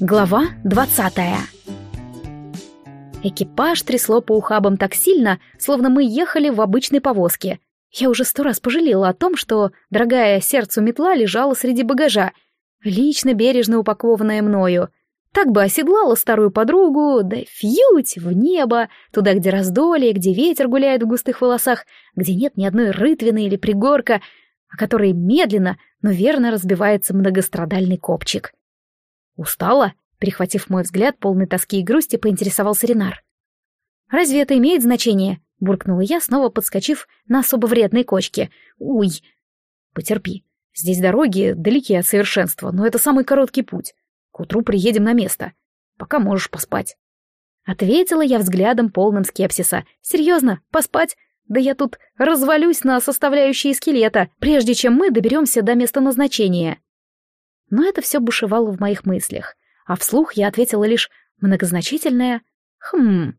Глава двадцатая Экипаж трясло по ухабам так сильно, словно мы ехали в обычной повозке. Я уже сто раз пожалела о том, что дорогая сердцу метла лежала среди багажа, лично бережно упакованная мною. Так бы оседлала старую подругу, да фьють в небо, туда, где раздолье, где ветер гуляет в густых волосах, где нет ни одной рытвины или пригорка, о которой медленно, но верно разбивается многострадальный копчик. «Устала?» — перехватив мой взгляд, полный тоски и грусти, поинтересовался Ренар. «Разве это имеет значение?» — буркнула я, снова подскочив на особо вредной кочке. «Уй!» «Потерпи. Здесь дороги далеки от совершенства, но это самый короткий путь. К утру приедем на место. Пока можешь поспать». Ответила я взглядом полным скепсиса. «Серьезно? Поспать? Да я тут развалюсь на составляющие скелета, прежде чем мы доберемся до места назначения». Но это все бушевало в моих мыслях, а вслух я ответила лишь многозначительное «хм».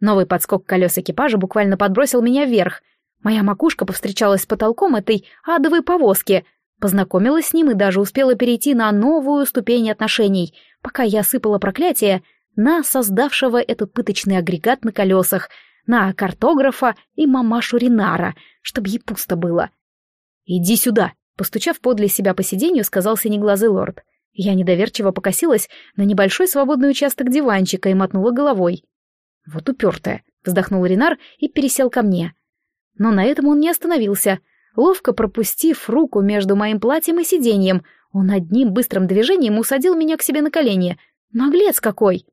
Новый подскок колес экипажа буквально подбросил меня вверх. Моя макушка повстречалась с потолком этой адовой повозки, познакомилась с ним и даже успела перейти на новую ступень отношений, пока я сыпала проклятие на создавшего этот пыточный агрегат на колесах, на картографа и мамашу Ринара, чтобы ей пусто было. «Иди сюда!» Постучав подле себя по сиденью, сказал синеглазый лорд. Я недоверчиво покосилась на небольшой свободный участок диванчика и мотнула головой. «Вот упертая», — вздохнул Ренар и пересел ко мне. Но на этом он не остановился. Ловко пропустив руку между моим платьем и сиденьем, он одним быстрым движением усадил меня к себе на колени. Наглец какой!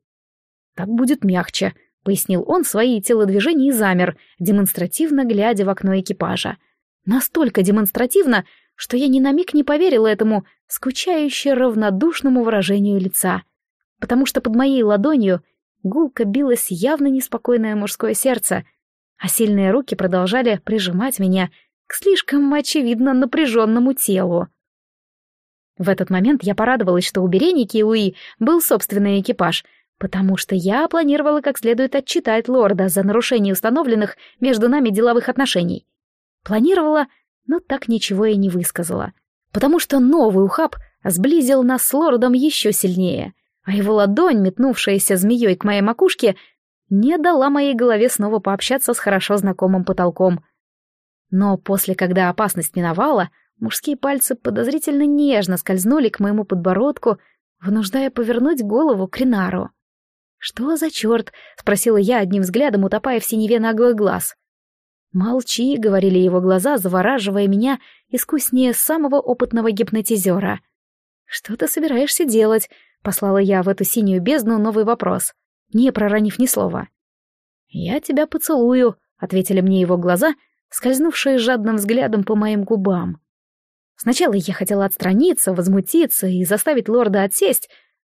«Так будет мягче», — пояснил он свои телодвижения и замер, демонстративно глядя в окно экипажа. Настолько демонстративно, что я ни на миг не поверила этому скучающе равнодушному выражению лица, потому что под моей ладонью гулко билось явно неспокойное мужское сердце, а сильные руки продолжали прижимать меня к слишком очевидно напряженному телу. В этот момент я порадовалась, что у Береники и Луи был собственный экипаж, потому что я планировала как следует отчитать лорда за нарушение установленных между нами деловых отношений. Планировала но так ничего и не высказала, потому что новый ухаб сблизил нас с лордом еще сильнее, а его ладонь, метнувшаяся змеей к моей макушке, не дала моей голове снова пообщаться с хорошо знакомым потолком. Но после, когда опасность миновала, мужские пальцы подозрительно нежно скользнули к моему подбородку, вынуждая повернуть голову к Ринару. «Что за черт?» — спросила я одним взглядом, утопая в синеве наглых глаз. «Молчи», — говорили его глаза, завораживая меня искуснее самого опытного гипнотизера. «Что ты собираешься делать?» — послала я в эту синюю бездну новый вопрос, не проронив ни слова. «Я тебя поцелую», — ответили мне его глаза, скользнувшие жадным взглядом по моим губам. Сначала я хотела отстраниться, возмутиться и заставить лорда отсесть,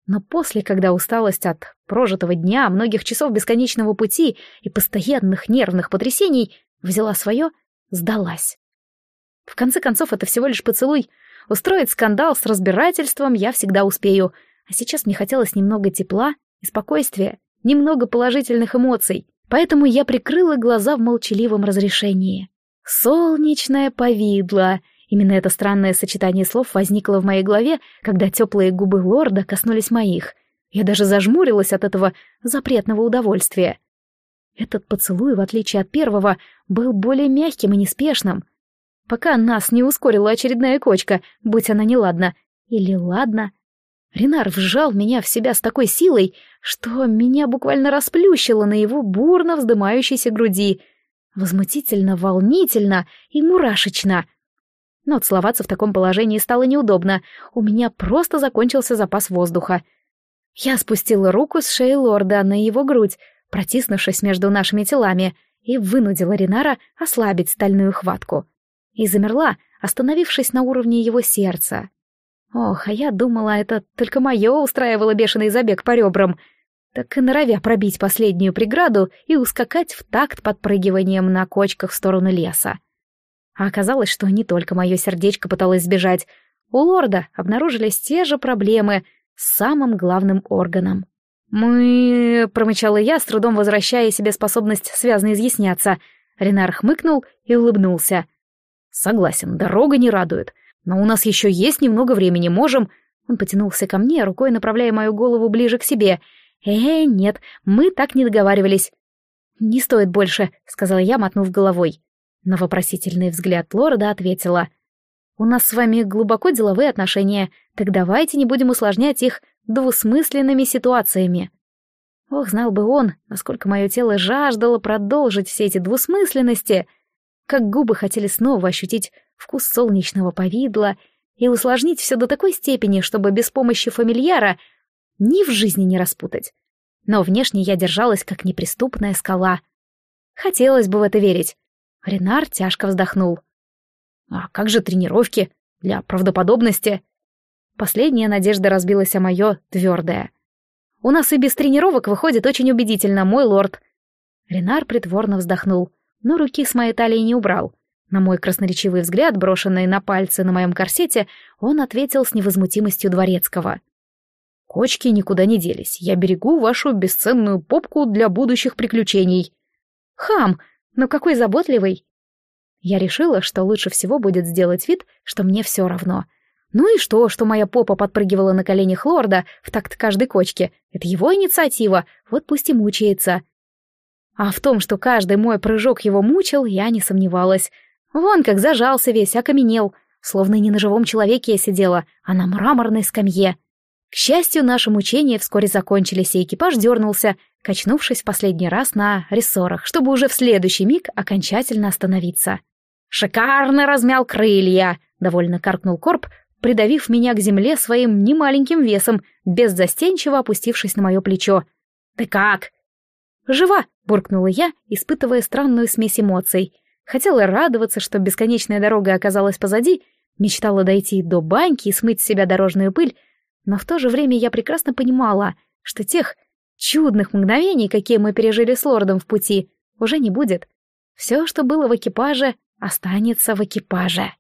но после, когда усталость от прожитого дня, многих часов бесконечного пути и постоянных нервных потрясений взяла свое, сдалась. В конце концов, это всего лишь поцелуй. Устроить скандал с разбирательством я всегда успею. А сейчас мне хотелось немного тепла и спокойствия, немного положительных эмоций. Поэтому я прикрыла глаза в молчаливом разрешении. «Солнечное повидло!» Именно это странное сочетание слов возникло в моей голове, когда теплые губы лорда коснулись моих. Я даже зажмурилась от этого запретного удовольствия. Этот поцелуй, в отличие от первого, был более мягким и неспешным. Пока нас не ускорила очередная кочка, будь она неладна. Или ладно. Ренар вжал меня в себя с такой силой, что меня буквально расплющило на его бурно вздымающейся груди. Возмутительно, волнительно и мурашечно. Но целоваться в таком положении стало неудобно. У меня просто закончился запас воздуха. Я спустила руку с шеи лорда на его грудь, протиснувшись между нашими телами, и вынудила Ринара ослабить стальную хватку. И замерла, остановившись на уровне его сердца. Ох, а я думала, это только мое устраивало бешеный забег по ребрам, так и норовя пробить последнюю преграду и ускакать в такт подпрыгиванием на кочках в сторону леса. А оказалось, что не только мое сердечко пыталось сбежать. У лорда обнаружились те же проблемы с самым главным органом. «Мы...» — промычала я, с трудом возвращая себе способность связно изъясняться. Ренар хмыкнул и улыбнулся. «Согласен, дорога не радует. Но у нас еще есть немного времени, можем...» Он потянулся ко мне, рукой направляя мою голову ближе к себе. «Э, нет, мы так не договаривались». «Не стоит больше», — сказала я, мотнув головой. На вопросительный взгляд лорда ответила. «У нас с вами глубоко деловые отношения, так давайте не будем усложнять их двусмысленными ситуациями». Ох, знал бы он, насколько мое тело жаждало продолжить все эти двусмысленности, как губы хотели снова ощутить вкус солнечного повидла и усложнить все до такой степени, чтобы без помощи фамильяра ни в жизни не распутать. Но внешне я держалась, как неприступная скала. Хотелось бы в это верить. Ренар тяжко вздохнул. «А как же тренировки? Для правдоподобности?» Последняя надежда разбилась о мое твердое. «У нас и без тренировок выходит очень убедительно, мой лорд». Ренар притворно вздохнул, но руки с моей талии не убрал. На мой красноречивый взгляд, брошенный на пальцы на моем корсете, он ответил с невозмутимостью дворецкого. «Кочки никуда не делись. Я берегу вашу бесценную попку для будущих приключений». «Хам! Ну какой заботливый!» Я решила, что лучше всего будет сделать вид, что мне все равно. Ну и что, что моя попа подпрыгивала на коленях лорда в такт каждой кочке? Это его инициатива, вот пусть и мучается. А в том, что каждый мой прыжок его мучил, я не сомневалась. Вон как зажался весь, окаменел, словно не на живом человеке я сидела, а на мраморной скамье. К счастью, наши мучения вскоре закончились, и экипаж дернулся, качнувшись в последний раз на рессорах, чтобы уже в следующий миг окончательно остановиться. «Шикарно размял крылья!» — довольно каркнул Корп, придавив меня к земле своим немаленьким весом, беззастенчиво опустившись на мое плечо. «Ты как?» «Жива!» — буркнула я, испытывая странную смесь эмоций — Хотела радоваться, что бесконечная дорога оказалась позади, мечтала дойти до баньки и смыть с себя дорожную пыль, но в то же время я прекрасно понимала, что тех чудных мгновений, какие мы пережили с лордом в пути, уже не будет. Все, что было в экипаже, останется в экипаже.